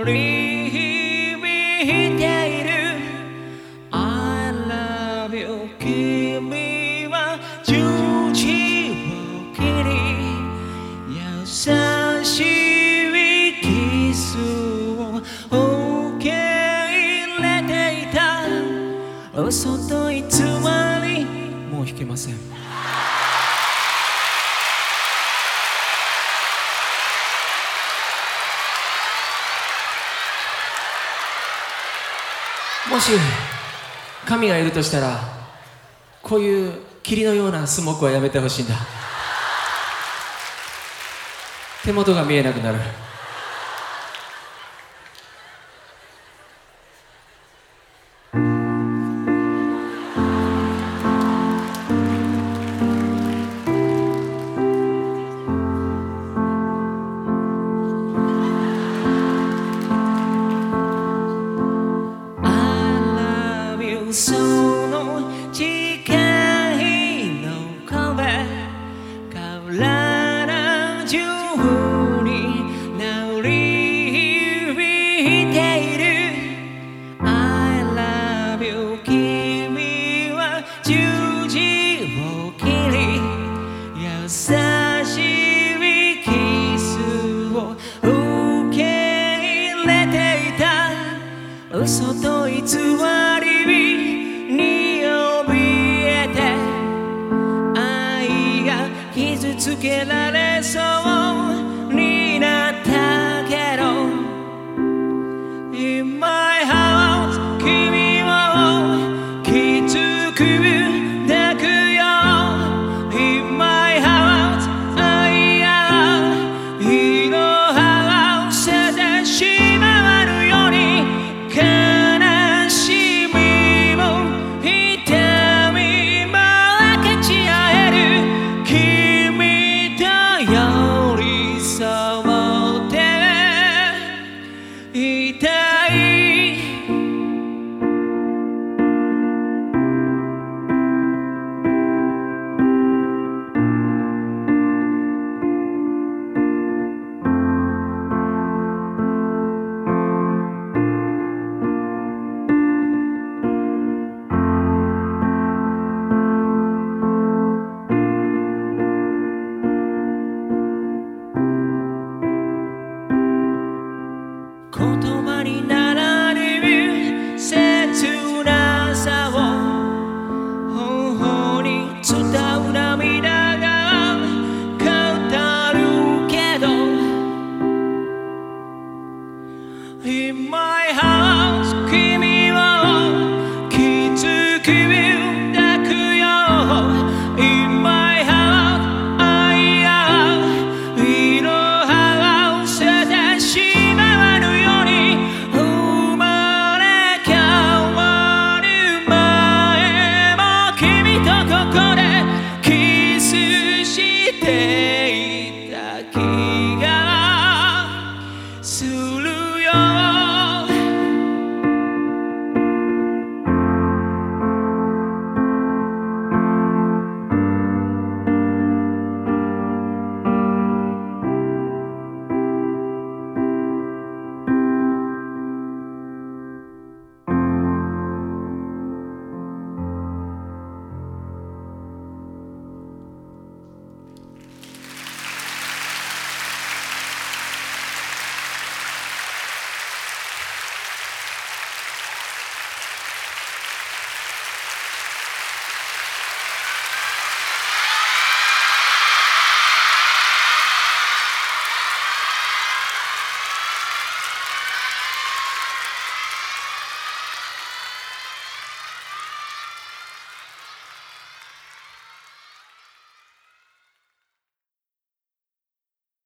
鳴り響いている。I love you 君は十字を切り優しいキスを受け入れていた。嘘と偽り。もう弾けません。もし神がいるとしたらこういう霧のようなスモークはやめてほしいんだ。手元が見えなくなる「その誓いの声体中に鳴り響いている「I love you」君は十字を切り優しいキスを受け入れていた。嘘と偽り together